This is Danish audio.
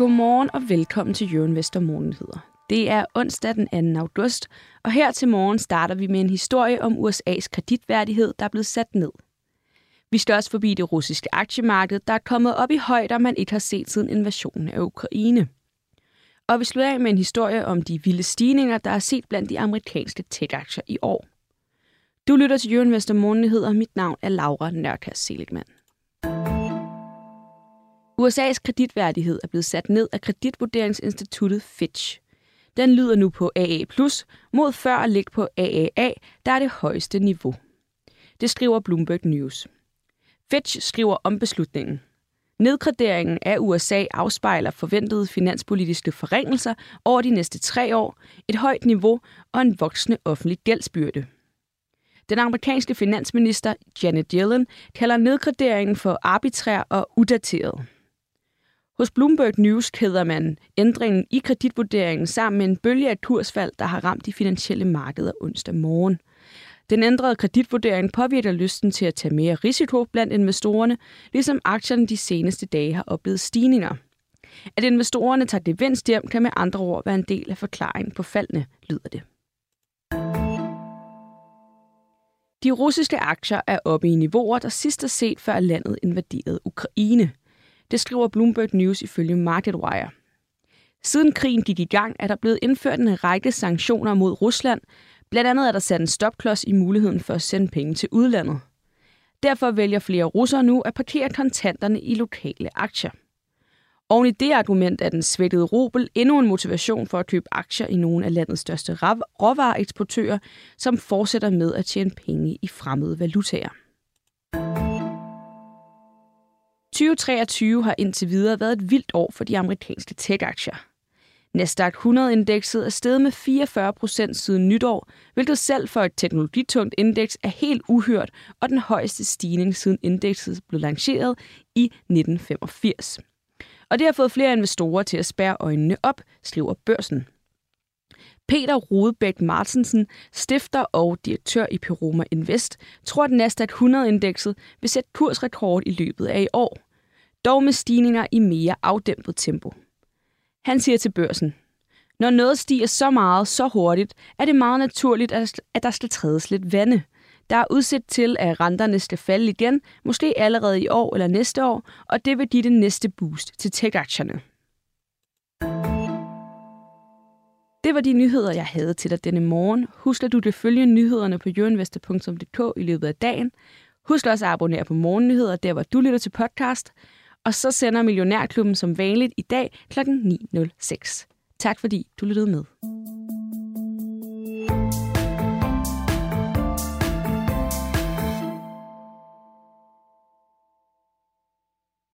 Godmorgen og velkommen til Jørgen Vester Morgenheder. Det er onsdag den 2. august, og her til morgen starter vi med en historie om USA's kreditværdighed, der er blevet sat ned. Vi skal også forbi det russiske aktiemarked, der er kommet op i højder, man ikke har set siden invasionen af Ukraine. Og vi slutter af med en historie om de vilde stigninger, der er set blandt de amerikanske tech-aktier i år. Du lytter til Jørgen Vester Morgenheder. Mit navn er Laura Nørkær Seligman. USA's kreditværdighed er blevet sat ned af kreditvurderingsinstituttet Fitch. Den lyder nu på AA+, mod før at ligge på AAA, der er det højeste niveau. Det skriver Bloomberg News. Fitch skriver om beslutningen. Nedgraderingen af USA afspejler forventede finanspolitiske forringelser over de næste tre år, et højt niveau og en voksende offentlig gældsbyrde. Den amerikanske finansminister Janet Yellen kalder nedgraderingen for arbitrær og udateret. Hos Bloomberg News kæder man ændringen i kreditvurderingen sammen med en bølge af kursfald, der har ramt de finansielle markeder onsdag morgen. Den ændrede kreditvurdering påvirker lysten til at tage mere risiko blandt investorerne, ligesom aktierne de seneste dage har oplevet stigninger. At investorerne tager gevinst hjem, kan med andre ord være en del af forklaringen på faldene, lyder det. De russiske aktier er oppe i niveauer, der sidst er set før landet invaderede Ukraine. Det skriver Bloomberg News ifølge MarketWire. Siden krigen gik i gang, er der blevet indført en række sanktioner mod Rusland. Blandt andet er der sat en stopklods i muligheden for at sende penge til udlandet. Derfor vælger flere russere nu at parkere kontanterne i lokale aktier. Oven i det argument er den svækkede rubel endnu en motivation for at købe aktier i nogle af landets største råvareeksportører, som fortsætter med at tjene penge i fremmede valutaer. 2023 har indtil videre været et vildt år for de amerikanske tech-aktier. Nasdaq 100-indekset er steget med 44 procent siden nytår, hvilket selv for et teknologitungt indeks er helt uhørt og den højeste stigning siden indekset blev lanceret i 1985. Og det har fået flere investorer til at spære øjnene op, skriver børsen. Peter Rodebæk Martensen, stifter og direktør i Peroma Invest, tror, at Nasdaq 100-indekset vil sætte kursrekord i løbet af i år. Dog med stigninger i mere afdæmpet tempo. Han siger til børsen, når noget stiger så meget så hurtigt, er det meget naturligt, at der skal trædes lidt vande. Der er udsigt til, at renterne skal falde igen, måske allerede i år eller næste år, og det vil give det næste boost til tech-aktierne. Det var de nyheder, jeg havde til dig denne morgen. Husk, at du kan følge nyhederne på jørinvestor.dk i løbet af dagen. Husk også at abonnere på morgennyheder, der hvor du lytter til podcast. Og så sender Millionærklubben som vanligt i dag kl. 9.06. Tak fordi du lyttede med.